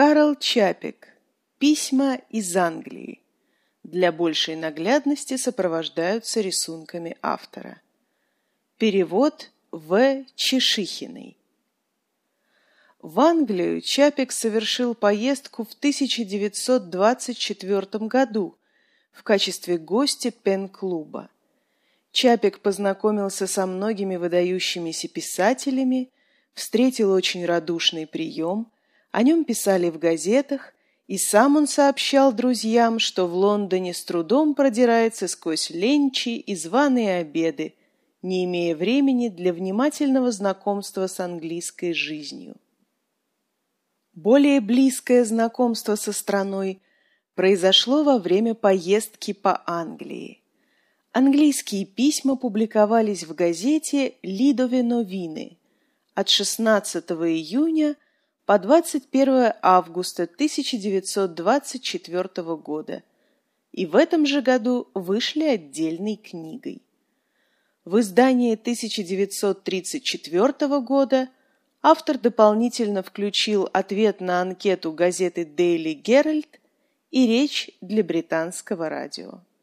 Карл Чапик. Письма из Англии. Для большей наглядности сопровождаются рисунками автора. Перевод В. Чешихиной. В Англию Чапик совершил поездку в 1924 году в качестве гостя пен-клуба. Чапик познакомился со многими выдающимися писателями, встретил очень радушный прием, о нем писали в газетах, и сам он сообщал друзьям, что в Лондоне с трудом продирается сквозь ленчи и званые обеды, не имея времени для внимательного знакомства с английской жизнью. Более близкое знакомство со страной произошло во время поездки по Англии. Английские письма публиковались в газете «Лидове новины» от 16 июня по 21 августа 1924 года и в этом же году вышли отдельной книгой. В издании 1934 года автор дополнительно включил ответ на анкету газеты Daily Herald и речь для британского радио.